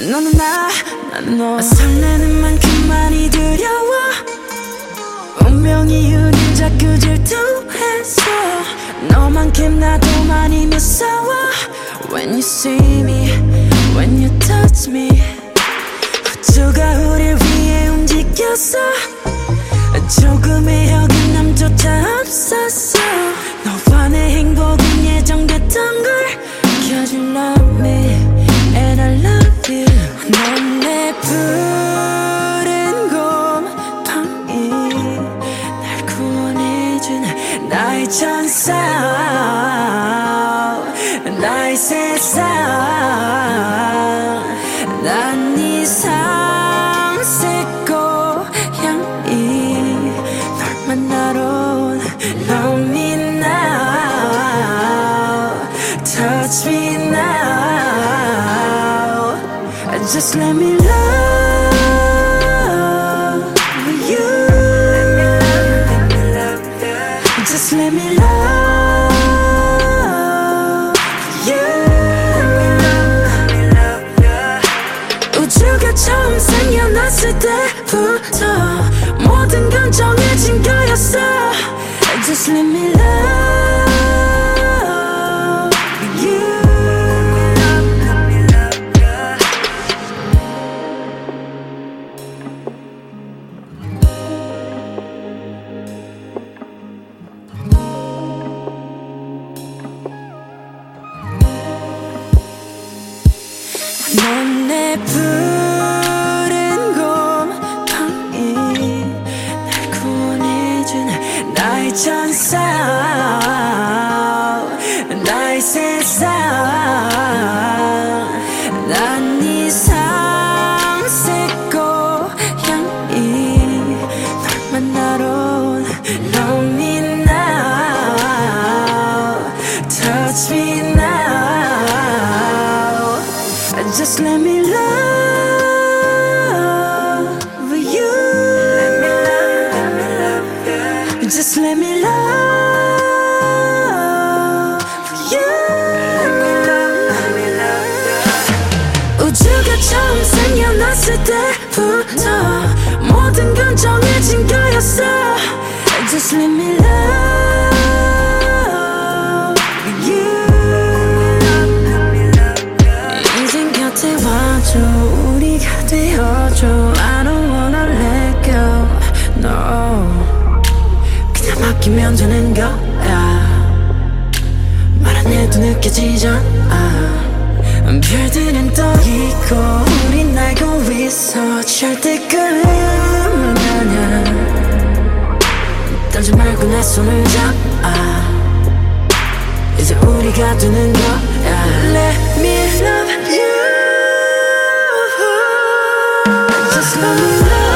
너는 나, 난 너. 설레는 만큼 많이 두려워. 운명이 우릴 자꾸 질투했어. 너만큼 나도 많이 무서워. When you see me, when you touch me. 우주가 우릴 위해 움직였어. 조금의 어긋 나의 천사 나의 세상 난네 삼색 고향이 널 만나러 온 Love me now Touch me now Just let me love Just let me love you. 우주가 처음 생겨났을 때부터 모든 건 정해진 거였어. Just let me love Just let me love you. Let me love, let me love. Just let me love. 맡기면 되는 거야. 말 안 해도 느껴지잖아. 별들은 떠 있고 우린 날고 있어 절대 끝은 아냐. 떨지 말고 내 손을 잡아. 이제 우리가 되는 거야. Let me love you. Just let me love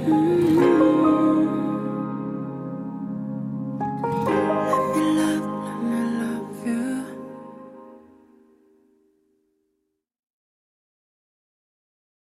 Mm-hmm.